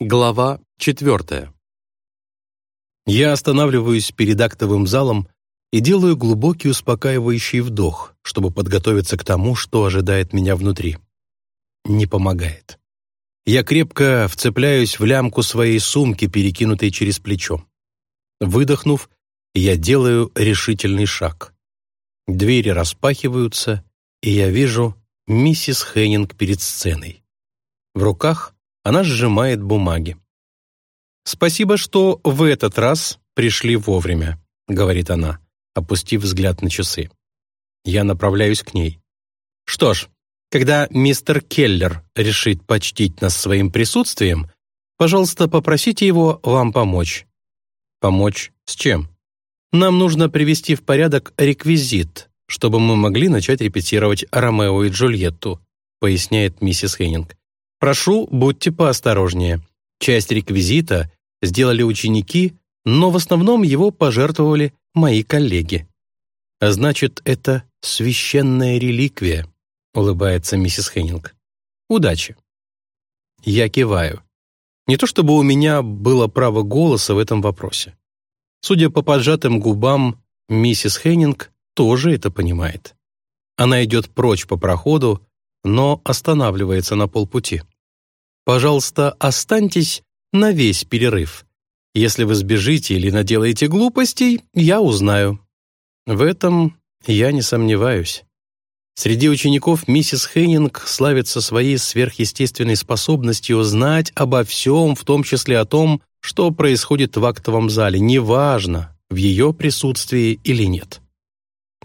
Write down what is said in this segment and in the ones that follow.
Глава четвертая. Я останавливаюсь перед актовым залом и делаю глубокий успокаивающий вдох, чтобы подготовиться к тому, что ожидает меня внутри. Не помогает. Я крепко вцепляюсь в лямку своей сумки, перекинутой через плечо. Выдохнув, я делаю решительный шаг. Двери распахиваются, и я вижу миссис Хеннинг перед сценой. В руках она сжимает бумаги. «Спасибо, что в этот раз пришли вовремя», — говорит она, опустив взгляд на часы. Я направляюсь к ней. «Что ж, когда мистер Келлер решит почтить нас своим присутствием, пожалуйста, попросите его вам помочь». «Помочь с чем?» «Нам нужно привести в порядок реквизит, чтобы мы могли начать репетировать Ромео и Джульетту», поясняет миссис Хеннинг. Прошу, будьте поосторожнее. Часть реквизита сделали ученики, но в основном его пожертвовали мои коллеги. А значит, это священная реликвия, улыбается миссис Хеннинг. Удачи. Я киваю. Не то чтобы у меня было право голоса в этом вопросе. Судя по поджатым губам, миссис Хеннинг тоже это понимает. Она идет прочь по проходу, но останавливается на полпути. Пожалуйста, останьтесь на весь перерыв. Если вы сбежите или наделаете глупостей, я узнаю. В этом я не сомневаюсь. Среди учеников миссис Хеннинг славится своей сверхъестественной способностью знать обо всем, в том числе о том, что происходит в актовом зале, неважно, в ее присутствии или нет.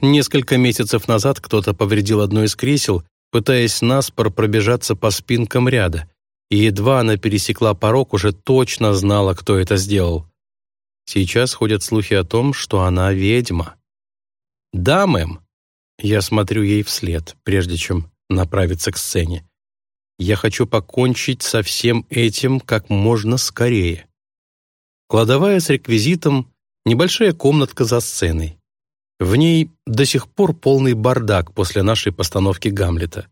Несколько месяцев назад кто-то повредил одно из кресел, пытаясь наспор пробежаться по спинкам ряда и едва она пересекла порог, уже точно знала, кто это сделал. Сейчас ходят слухи о том, что она ведьма. «Да, мэм». Я смотрю ей вслед, прежде чем направиться к сцене. Я хочу покончить со всем этим как можно скорее. Кладовая с реквизитом, небольшая комнатка за сценой. В ней до сих пор полный бардак после нашей постановки «Гамлета».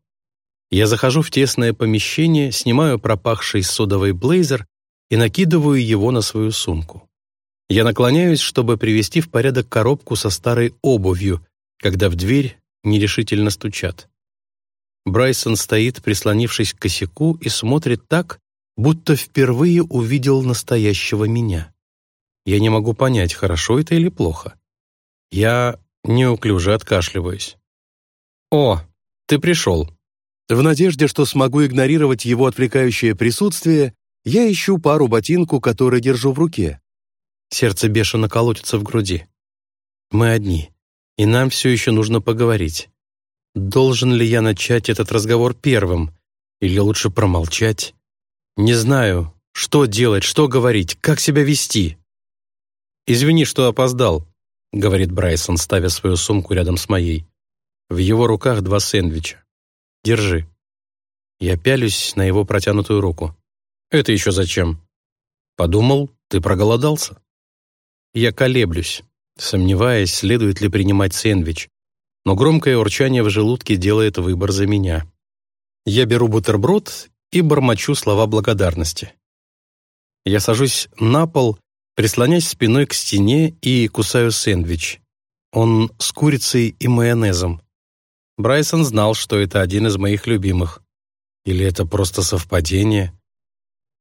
Я захожу в тесное помещение, снимаю пропахший содовый блейзер и накидываю его на свою сумку. Я наклоняюсь, чтобы привести в порядок коробку со старой обувью, когда в дверь нерешительно стучат. Брайсон стоит, прислонившись к косяку, и смотрит так, будто впервые увидел настоящего меня. Я не могу понять, хорошо это или плохо. Я неуклюже откашливаюсь. «О, ты пришел», в надежде, что смогу игнорировать его отвлекающее присутствие, я ищу пару ботинку, которые держу в руке. Сердце бешено колотится в груди. Мы одни, и нам все еще нужно поговорить. Должен ли я начать этот разговор первым, или лучше промолчать? Не знаю, что делать, что говорить, как себя вести. «Извини, что опоздал», — говорит Брайсон, ставя свою сумку рядом с моей. В его руках два сэндвича. Держи». Я пялюсь на его протянутую руку. «Это еще зачем?» «Подумал, ты проголодался». Я колеблюсь, сомневаясь, следует ли принимать сэндвич, но громкое урчание в желудке делает выбор за меня. Я беру бутерброд и бормочу слова благодарности. Я сажусь на пол, прислонясь спиной к стене и кусаю сэндвич. Он с курицей и майонезом. Брайсон знал, что это один из моих любимых. Или это просто совпадение?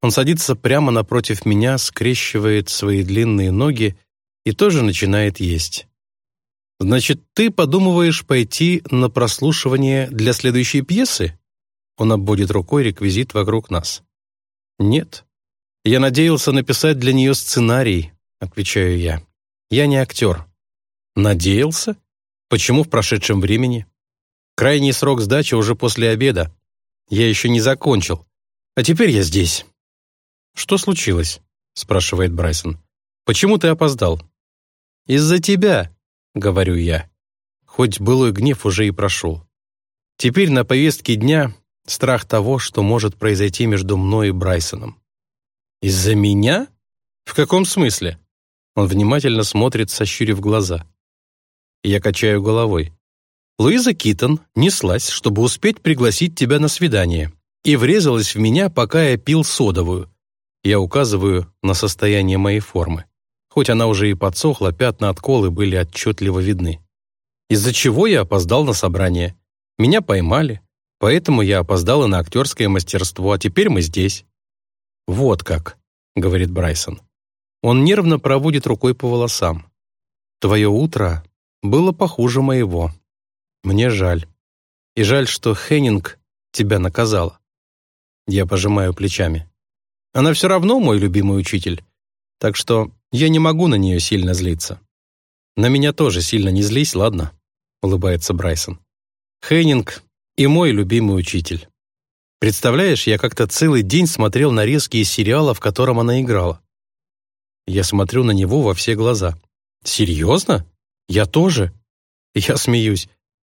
Он садится прямо напротив меня, скрещивает свои длинные ноги и тоже начинает есть. «Значит, ты подумываешь пойти на прослушивание для следующей пьесы?» Он обводит рукой реквизит вокруг нас. «Нет. Я надеялся написать для нее сценарий», — отвечаю я. «Я не актер». «Надеялся? Почему в прошедшем времени?» Крайний срок сдачи уже после обеда. Я еще не закончил. А теперь я здесь». «Что случилось?» — спрашивает Брайсон. «Почему ты опоздал?» «Из-за тебя», — говорю я. Хоть былой гнев уже и прошел. Теперь на повестке дня страх того, что может произойти между мной и Брайсоном. «Из-за меня? В каком смысле?» Он внимательно смотрит, сощурив глаза. Я качаю головой. Луиза Китон неслась, чтобы успеть пригласить тебя на свидание, и врезалась в меня, пока я пил содовую. Я указываю на состояние моей формы. Хоть она уже и подсохла, пятна от колы были отчетливо видны. Из-за чего я опоздал на собрание. Меня поймали, поэтому я опоздала на актерское мастерство, а теперь мы здесь. «Вот как», — говорит Брайсон. Он нервно проводит рукой по волосам. «Твое утро было похуже моего. Мне жаль. И жаль, что Хеннинг тебя наказала». Я пожимаю плечами. Она все равно мой любимый учитель, так что я не могу на нее сильно злиться. На меня тоже сильно не злись, ладно? Улыбается Брайсон. Хеннинг и мой любимый учитель. Представляешь, я как-то целый день смотрел нарезки из сериала, в котором она играла. Я смотрю на него во все глаза. «Серьезно? Я тоже?» Я смеюсь.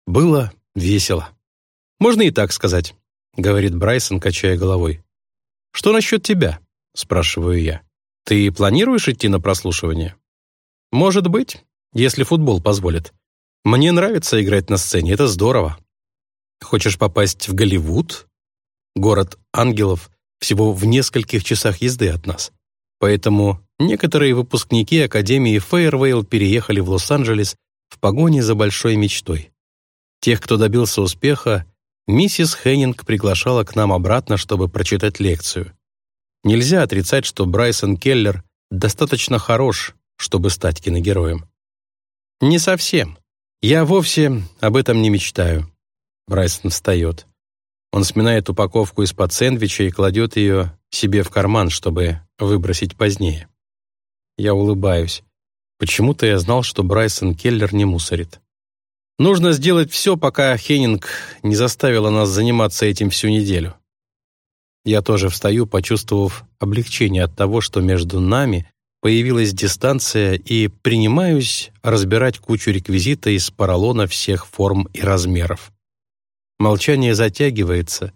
Было весело. «Можно и так сказать», — говорит Брайсон, качая головой. «Что насчет тебя?» — спрашиваю я. «Ты планируешь идти на прослушивание?» «Может быть, если футбол позволит. Мне нравится играть на сцене, это здорово». «Хочешь попасть в Голливуд?» Город ангелов всего в нескольких часах езды от нас. Поэтому некоторые выпускники Академии Фейервейл переехали в Лос-Анджелес в погоне за большой мечтой. Тех, кто добился успеха, миссис Хеннинг приглашала к нам обратно, чтобы прочитать лекцию. Нельзя отрицать, что Брайсон Келлер достаточно хорош, чтобы стать киногероем. Не совсем. Я вовсе об этом не мечтаю. Брайсон встает. Он сминает упаковку из-под сэндвича и кладет ее себе в карман, чтобы выбросить позднее. Я улыбаюсь. Почему-то я знал, что Брайсон Келлер не мусорит. Нужно сделать все, пока Хеннинг не заставила нас заниматься этим всю неделю. Я тоже встаю, почувствовав облегчение от того, что между нами появилась дистанция, и принимаюсь разбирать кучу реквизита из поролона всех форм и размеров. Молчание затягивается,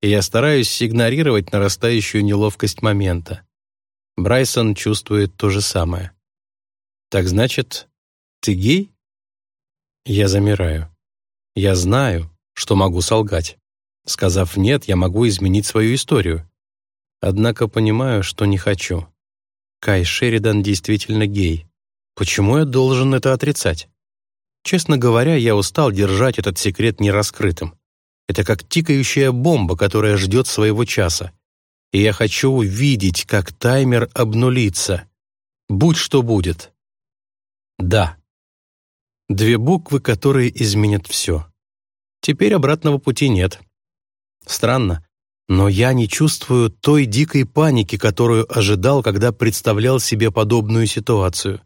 и я стараюсь игнорировать нарастающую неловкость момента. Брайсон чувствует то же самое. «Так значит, ты гей?» Я замираю. Я знаю, что могу солгать. Сказав «нет», я могу изменить свою историю. Однако понимаю, что не хочу. Кай Шеридан действительно гей. Почему я должен это отрицать? Честно говоря, я устал держать этот секрет нераскрытым. Это как тикающая бомба, которая ждет своего часа. И я хочу увидеть, как таймер обнулится. Будь что будет. Да. Две буквы, которые изменят все. Теперь обратного пути нет. Странно, но я не чувствую той дикой паники, которую ожидал, когда представлял себе подобную ситуацию.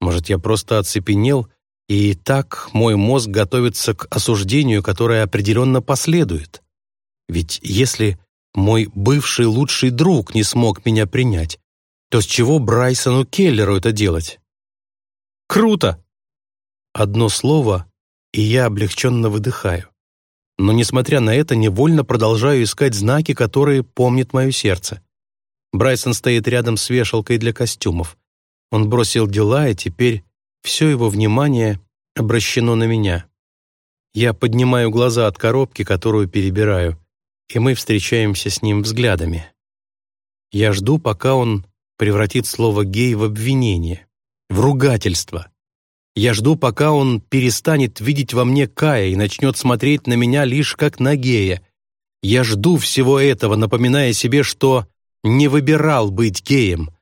Может, я просто оцепенел, и так мой мозг готовится к осуждению, которое определенно последует. Ведь если мой бывший лучший друг не смог меня принять, то с чего Брайсону Келлеру это делать? Круто! Одно слово, и я облегченно выдыхаю. Но, несмотря на это, невольно продолжаю искать знаки, которые помнит мое сердце. Брайсон стоит рядом с вешалкой для костюмов. Он бросил дела, и теперь все его внимание обращено на меня. Я поднимаю глаза от коробки, которую перебираю, и мы встречаемся с ним взглядами. Я жду, пока он превратит слово «гей» в обвинение, в ругательство. Я жду, пока он перестанет видеть во мне Кая и начнет смотреть на меня лишь как на гея. Я жду всего этого, напоминая себе, что не выбирал быть геем.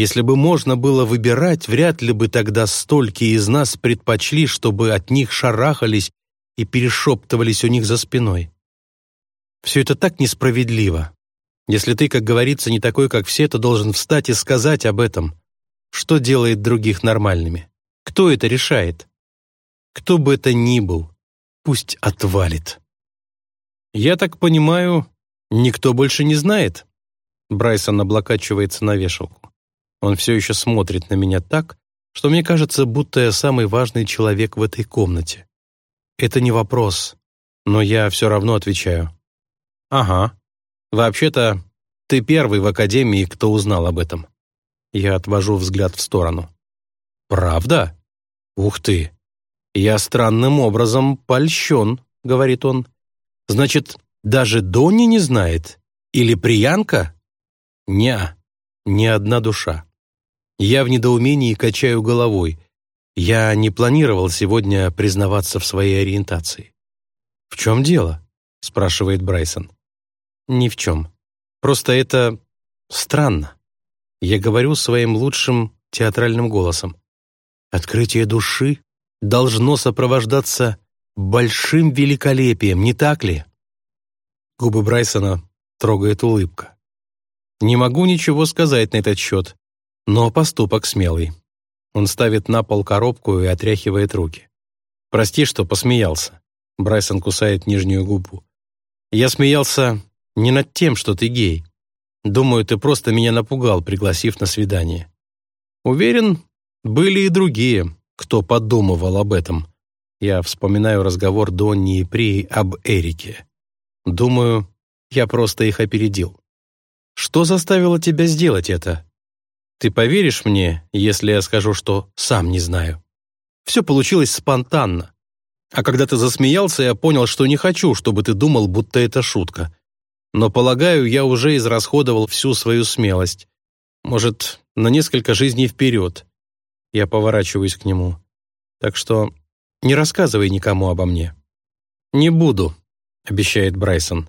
Если бы можно было выбирать, вряд ли бы тогда столько из нас предпочли, чтобы от них шарахались и перешептывались у них за спиной. Все это так несправедливо. Если ты, как говорится, не такой, как все, то должен встать и сказать об этом. Что делает других нормальными? Кто это решает? Кто бы это ни был, пусть отвалит. Я так понимаю, никто больше не знает? Брайсон облокачивается на вешалку. Он все еще смотрит на меня так, что мне кажется, будто я самый важный человек в этой комнате. Это не вопрос, но я все равно отвечаю. «Ага. Вообще-то, ты первый в академии, кто узнал об этом». Я отвожу взгляд в сторону. «Правда? Ух ты! Я странным образом польщен», — говорит он. «Значит, даже Донни не знает? Или Приянка?» Ня, ни одна душа. Я в недоумении качаю головой. Я не планировал сегодня признаваться в своей ориентации. «В чем дело?» — спрашивает Брайсон. «Ни в чем. Просто это странно. Я говорю своим лучшим театральным голосом. Открытие души должно сопровождаться большим великолепием, не так ли?» Губы Брайсона трогает улыбка. Не могу ничего сказать на этот счет, но поступок смелый. Он ставит на пол коробку и отряхивает руки. «Прости, что посмеялся». Брайсон кусает нижнюю губу. «Я смеялся не над тем, что ты гей. Думаю, ты просто меня напугал, пригласив на свидание. Уверен, были и другие, кто подумывал об этом. Я вспоминаю разговор Донни и При об Эрике. Думаю, я просто их опередил. Что заставило тебя сделать это? Ты поверишь мне, если я скажу, что сам не знаю? Все получилось спонтанно. А когда ты засмеялся, я понял, что не хочу, чтобы ты думал, будто это шутка. Но, полагаю, я уже израсходовал всю свою смелость. Может, на несколько жизней вперед. Я поворачиваюсь к нему. Так что не рассказывай никому обо мне. «Не буду», — обещает Брайсон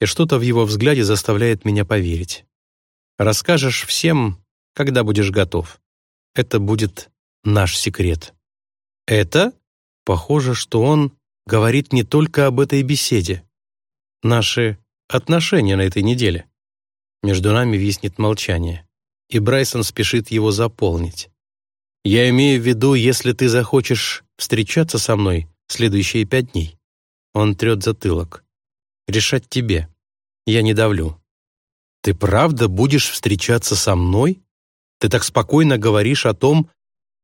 и что-то в его взгляде заставляет меня поверить. Расскажешь всем, когда будешь готов. Это будет наш секрет. Это? Похоже, что он говорит не только об этой беседе. Наши отношения на этой неделе. Между нами виснет молчание, и Брайсон спешит его заполнить. Я имею в виду, если ты захочешь встречаться со мной следующие пять дней. Он трет затылок. Решать тебе. Я не давлю. Ты правда будешь встречаться со мной? Ты так спокойно говоришь о том,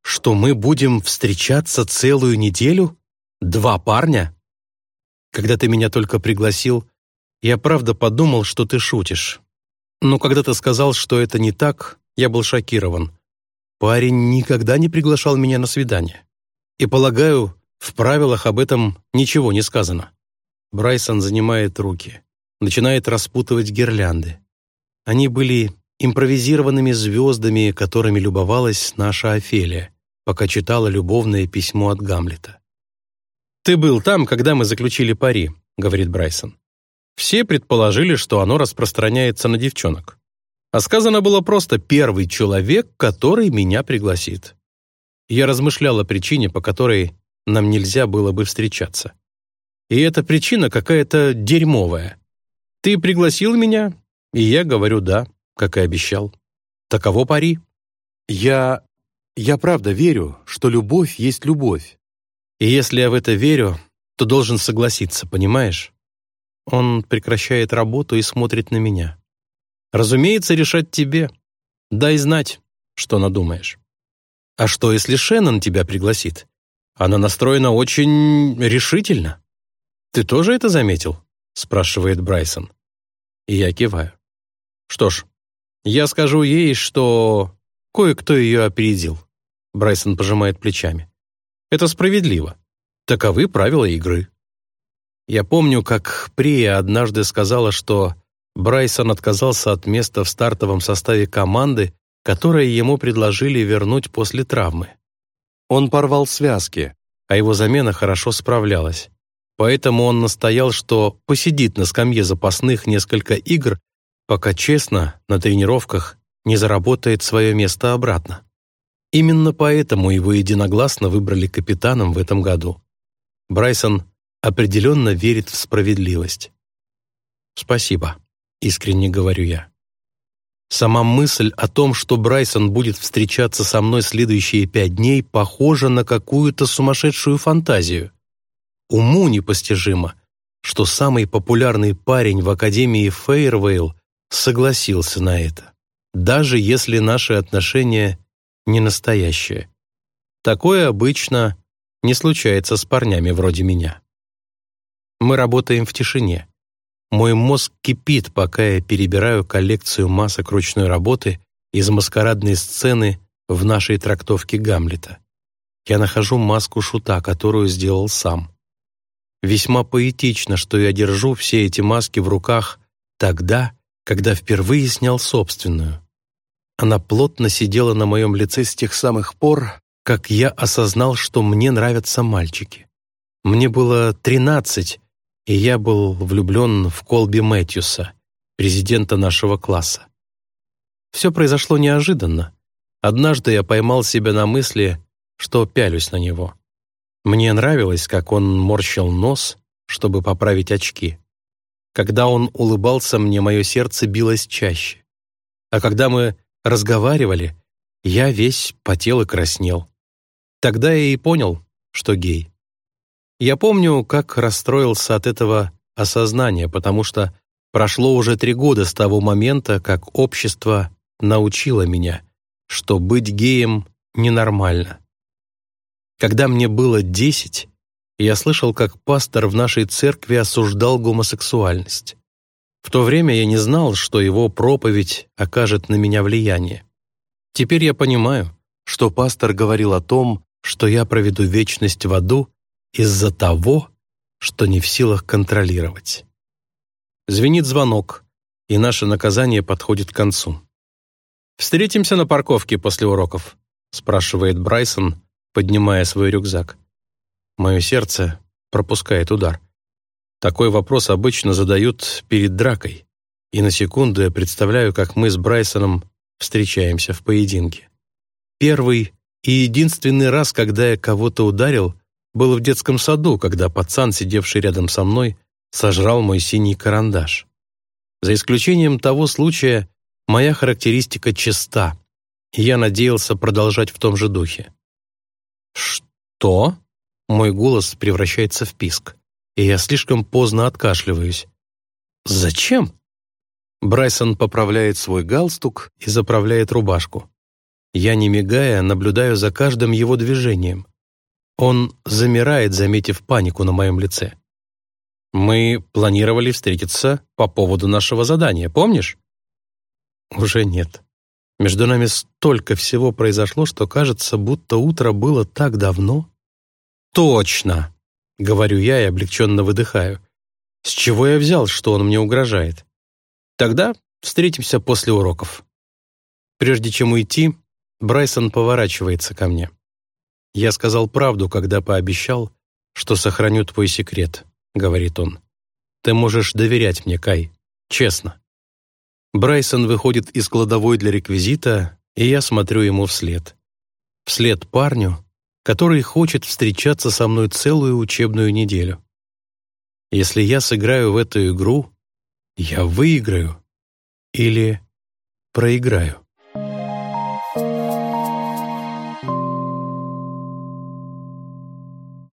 что мы будем встречаться целую неделю? Два парня? Когда ты меня только пригласил, я правда подумал, что ты шутишь. Но когда ты сказал, что это не так, я был шокирован. Парень никогда не приглашал меня на свидание. И, полагаю, в правилах об этом ничего не сказано. Брайсон занимает руки, начинает распутывать гирлянды. Они были импровизированными звездами, которыми любовалась наша Офелия, пока читала любовное письмо от Гамлета. «Ты был там, когда мы заключили пари», — говорит Брайсон. Все предположили, что оно распространяется на девчонок. А сказано было просто «первый человек, который меня пригласит». Я размышлял о причине, по которой нам нельзя было бы встречаться. И эта причина какая-то дерьмовая. Ты пригласил меня, и я говорю «да», как и обещал. Таково пари. Я... я правда верю, что любовь есть любовь. И если я в это верю, то должен согласиться, понимаешь? Он прекращает работу и смотрит на меня. Разумеется, решать тебе. Дай знать, что надумаешь. А что, если Шеннон тебя пригласит? Она настроена очень решительно. «Ты тоже это заметил?» — спрашивает Брайсон. И я киваю. «Что ж, я скажу ей, что кое-кто ее опередил». Брайсон пожимает плечами. «Это справедливо. Таковы правила игры». Я помню, как Прия однажды сказала, что Брайсон отказался от места в стартовом составе команды, которое ему предложили вернуть после травмы. Он порвал связки, а его замена хорошо справлялась. Поэтому он настоял, что посидит на скамье запасных несколько игр, пока честно на тренировках не заработает свое место обратно. Именно поэтому его единогласно выбрали капитаном в этом году. Брайсон определенно верит в справедливость. «Спасибо», — искренне говорю я. Сама мысль о том, что Брайсон будет встречаться со мной следующие пять дней, похожа на какую-то сумасшедшую фантазию. Уму непостижимо, что самый популярный парень в Академии Фейервейл согласился на это, даже если наши отношения не настоящие. Такое обычно не случается с парнями вроде меня. Мы работаем в тишине. Мой мозг кипит, пока я перебираю коллекцию масок ручной работы из маскарадной сцены в нашей трактовке Гамлета. Я нахожу маску шута, которую сделал сам. Весьма поэтично, что я держу все эти маски в руках тогда, когда впервые снял собственную. Она плотно сидела на моем лице с тех самых пор, как я осознал, что мне нравятся мальчики. Мне было тринадцать, и я был влюблен в Колби Мэтьюса, президента нашего класса. Все произошло неожиданно. Однажды я поймал себя на мысли, что пялюсь на него. Мне нравилось, как он морщил нос, чтобы поправить очки. Когда он улыбался, мне мое сердце билось чаще. А когда мы разговаривали, я весь потел и краснел. Тогда я и понял, что гей. Я помню, как расстроился от этого осознания, потому что прошло уже три года с того момента, как общество научило меня, что быть геем ненормально. Когда мне было десять, я слышал, как пастор в нашей церкви осуждал гомосексуальность. В то время я не знал, что его проповедь окажет на меня влияние. Теперь я понимаю, что пастор говорил о том, что я проведу вечность в аду из-за того, что не в силах контролировать. Звенит звонок, и наше наказание подходит к концу. «Встретимся на парковке после уроков», спрашивает Брайсон, поднимая свой рюкзак. Мое сердце пропускает удар. Такой вопрос обычно задают перед дракой, и на секунду я представляю, как мы с Брайсоном встречаемся в поединке. Первый и единственный раз, когда я кого-то ударил, был в детском саду, когда пацан, сидевший рядом со мной, сожрал мой синий карандаш. За исключением того случая, моя характеристика чиста, и я надеялся продолжать в том же духе. «Что?» Мой голос превращается в писк, и я слишком поздно откашливаюсь. «Зачем?» Брайсон поправляет свой галстук и заправляет рубашку. Я, не мигая, наблюдаю за каждым его движением. Он замирает, заметив панику на моем лице. «Мы планировали встретиться по поводу нашего задания, помнишь?» «Уже нет. Между нами столько всего произошло, что кажется, будто утро было так давно». «Точно!» — говорю я и облегченно выдыхаю. «С чего я взял, что он мне угрожает?» «Тогда встретимся после уроков». Прежде чем уйти, Брайсон поворачивается ко мне. «Я сказал правду, когда пообещал, что сохраню твой секрет», — говорит он. «Ты можешь доверять мне, Кай. Честно». Брайсон выходит из кладовой для реквизита, и я смотрю ему вслед. Вслед парню, который хочет встречаться со мной целую учебную неделю. Если я сыграю в эту игру, я выиграю или проиграю.